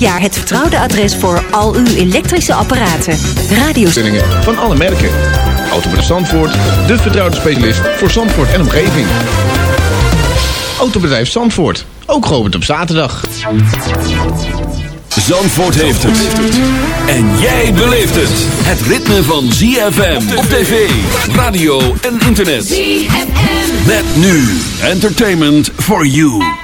Ja, het vertrouwde adres voor al uw elektrische apparaten. Radiostellingen van alle merken. Autobedrijf Zandvoort, de vertrouwde specialist voor Zandvoort en omgeving. Autobedrijf Zandvoort, ook geopend op zaterdag. Zandvoort heeft het. En jij beleeft het. Het ritme van ZFM op tv, radio en internet. ZFM. Met nu, entertainment for you.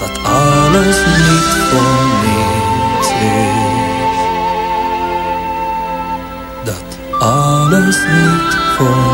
Dat alles niet voor niets is. dat alles niet voor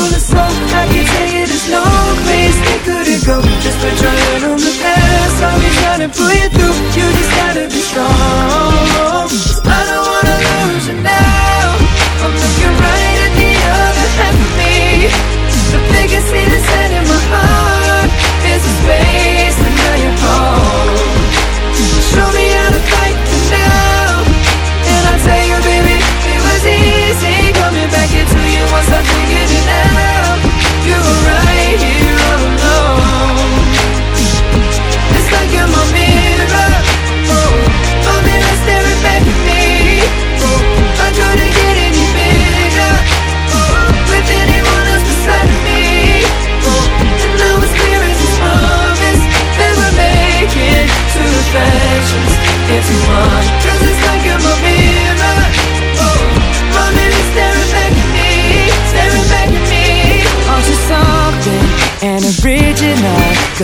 full of soap, I can tell you there's no place that couldn't go. Just put your hand on the past, I'll be trying to pull you through. You just gotta be strong. I don't wanna lose you now. I'm looking right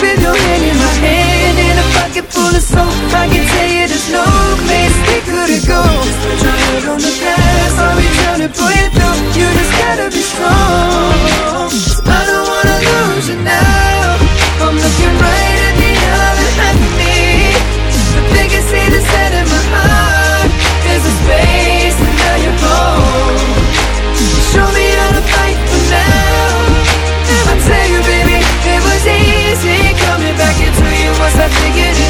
With your hand in my hand and a pocket full of soap, I can tell you there's no place we couldn't go. Put your head on the past, I'll be trying to pull you through. You just gotta be strong. I don't wanna lose you now. I'm looking right at the other of me. The biggest see that's set in my heart is a space, and now you're home. Show me how to fight for now. I tell you, baby, it was easy once I figured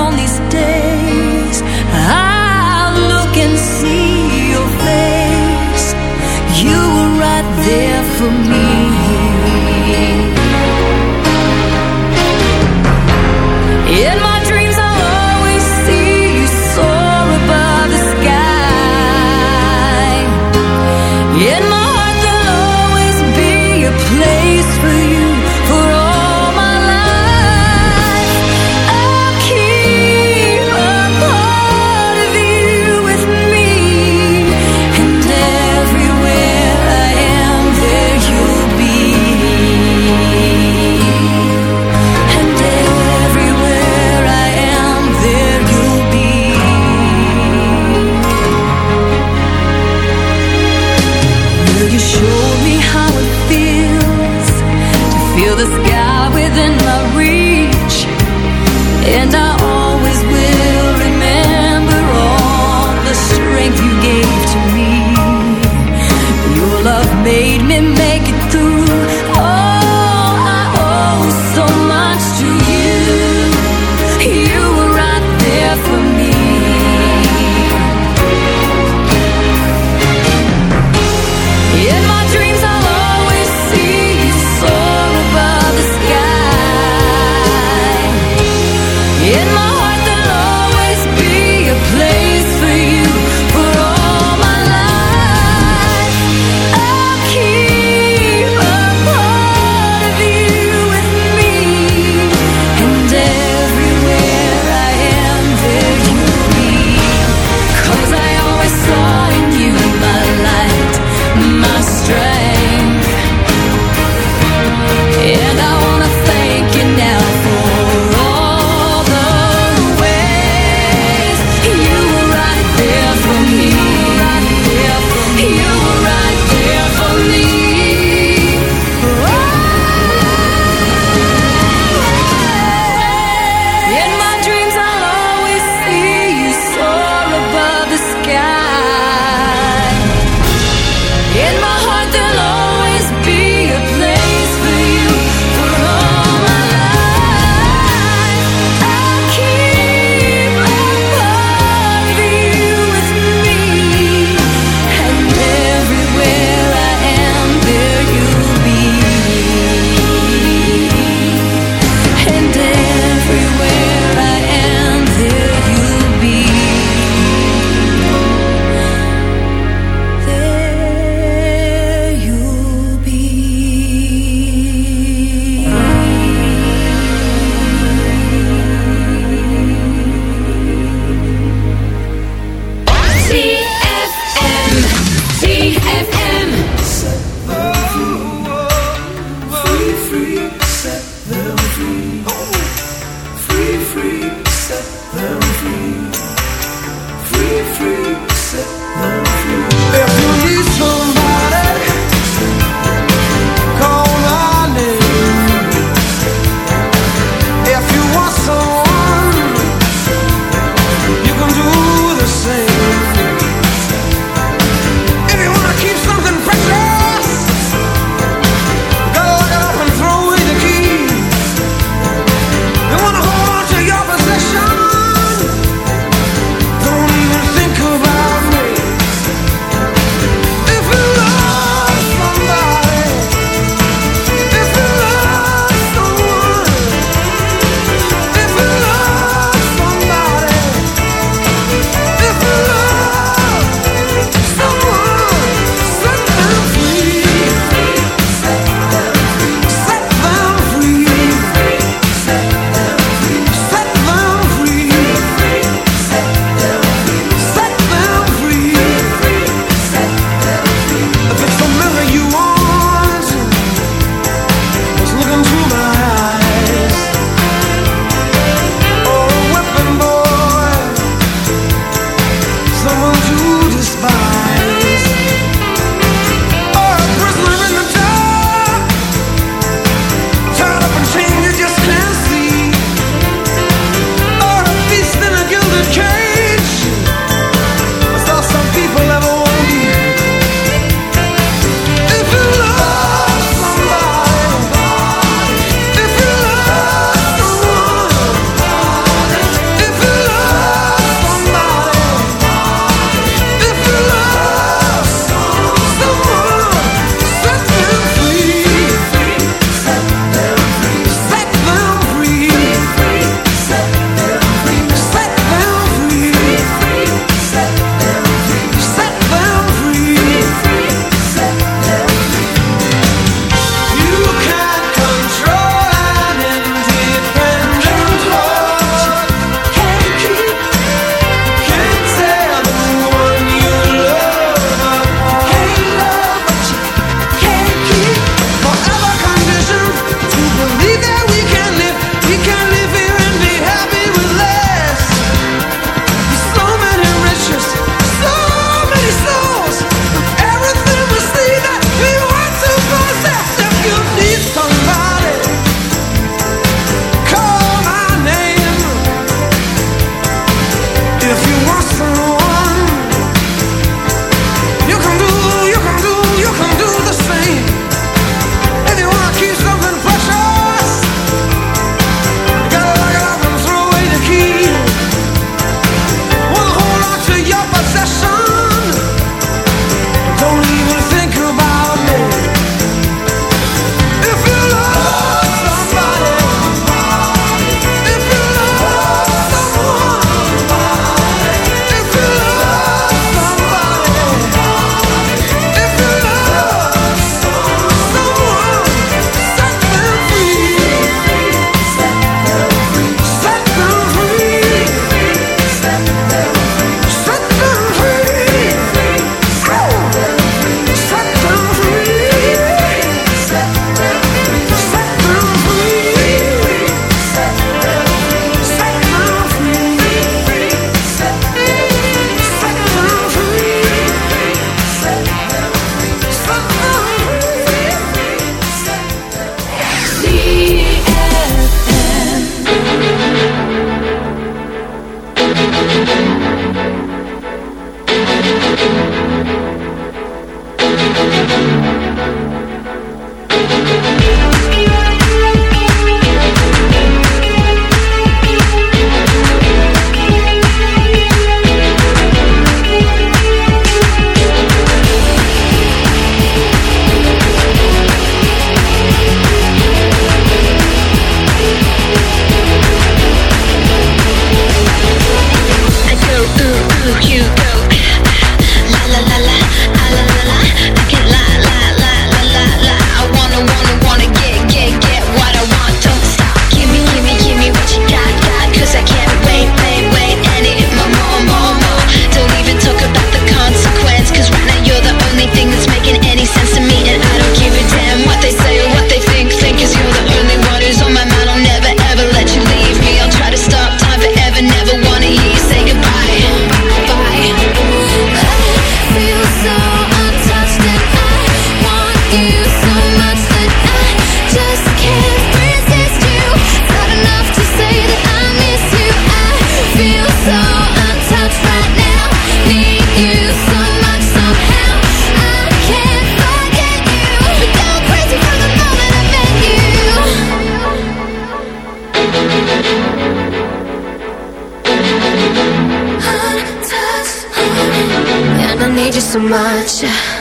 so much.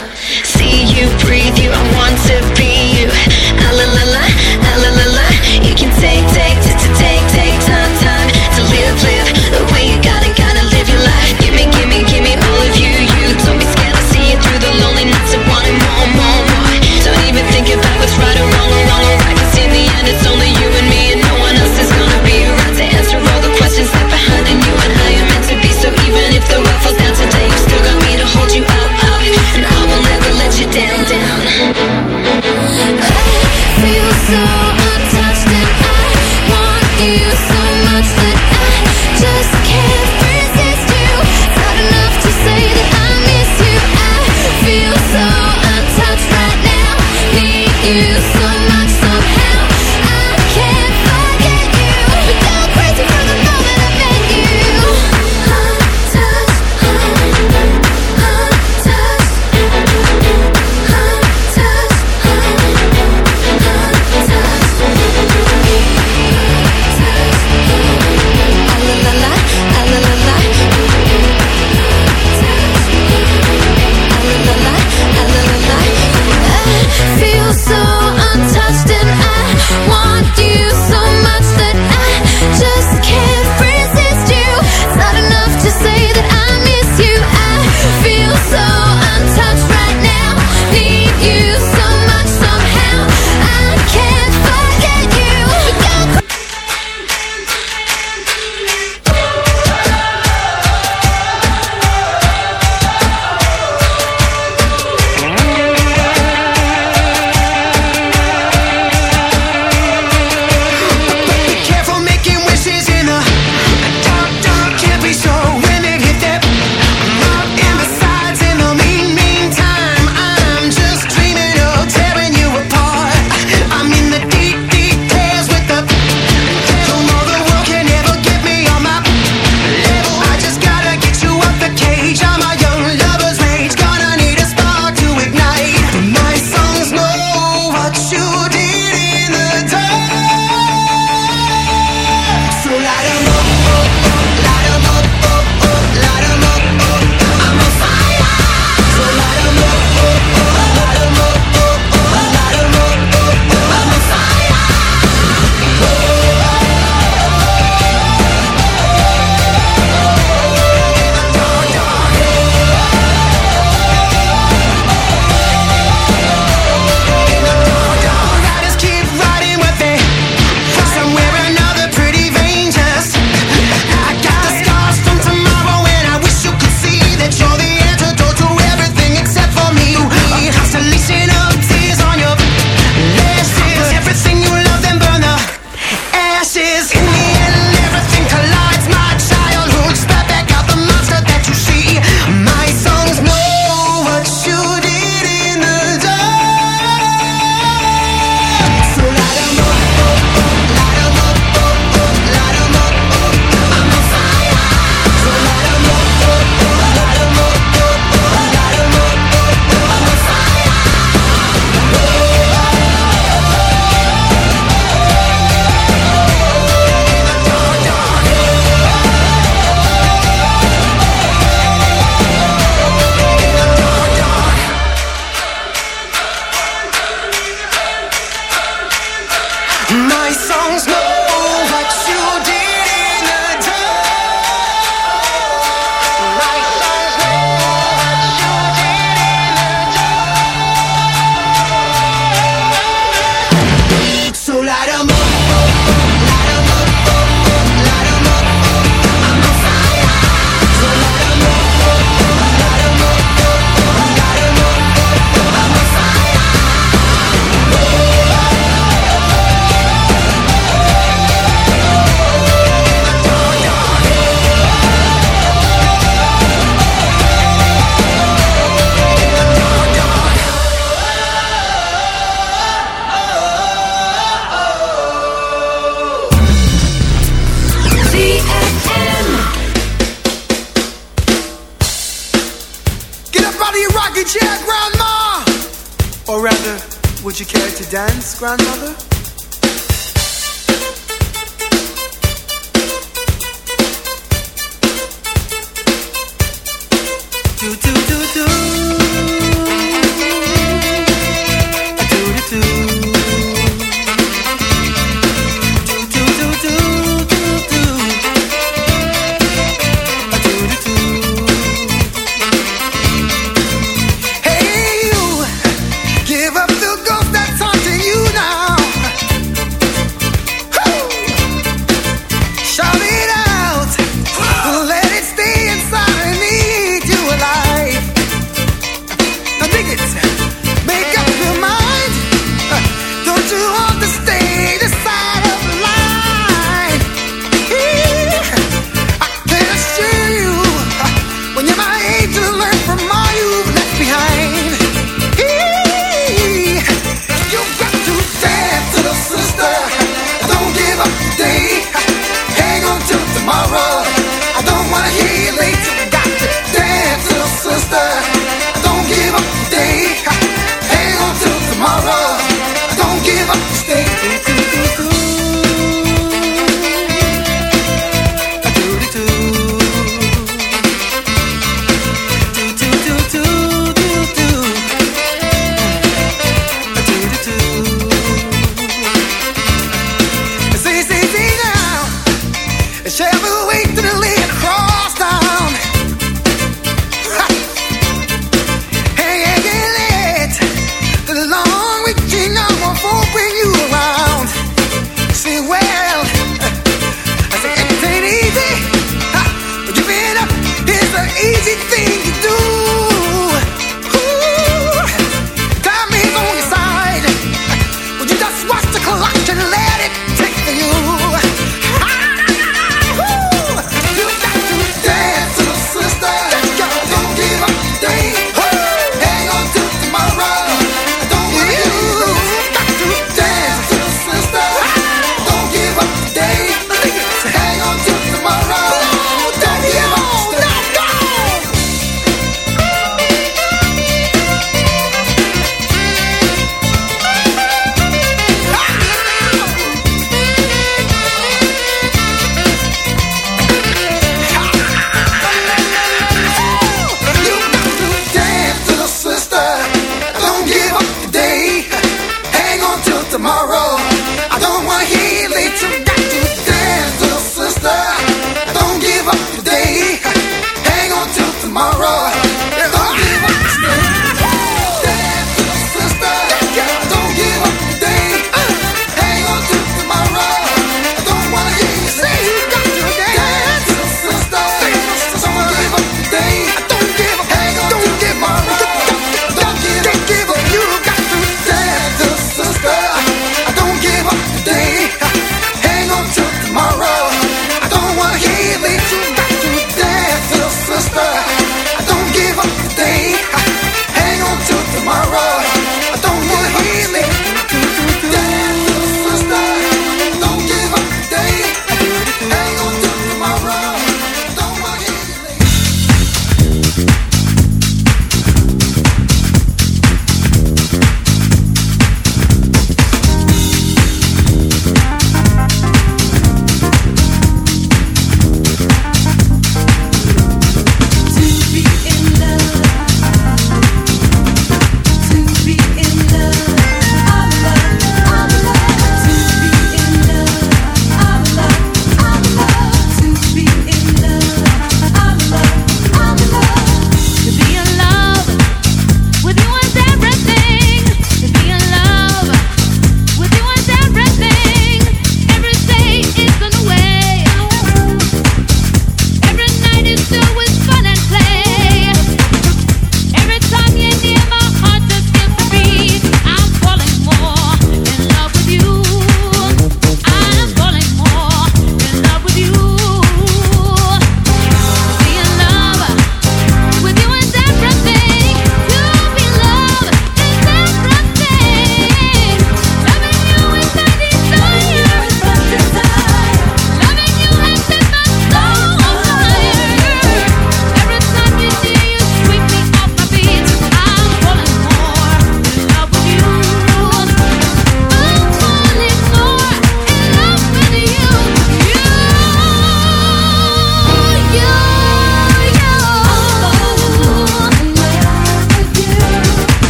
So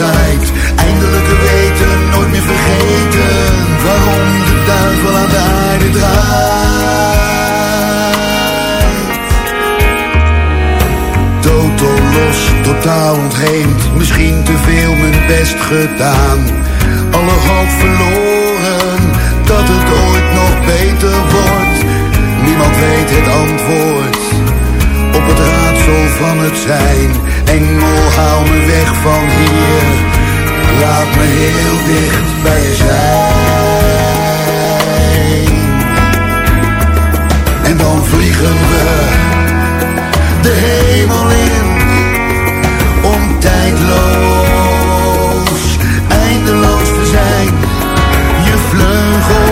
Eindelijk weten, nooit meer vergeten, waarom de duivel aan de aarde draait. Totaal los, totaal ontheemd, misschien te veel mijn best gedaan. Alle hoop verloren, dat het ooit nog beter wordt. Niemand weet het antwoord op het raadsel van het zijn. Engel, hou me weg van hier, laat me heel dicht bij je zijn. En dan vliegen we de hemel in, om tijdloos, eindeloos te zijn. Je vleugels,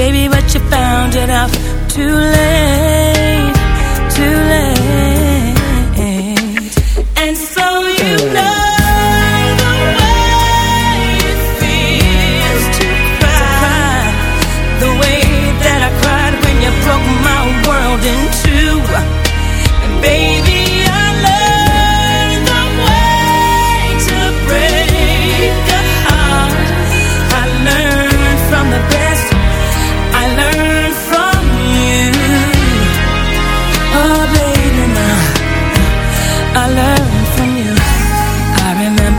Baby, but you found it out too late, too late. And so you know the way it feels to cry, the way that I cried when you broke my world in two. Baby,